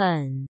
恨。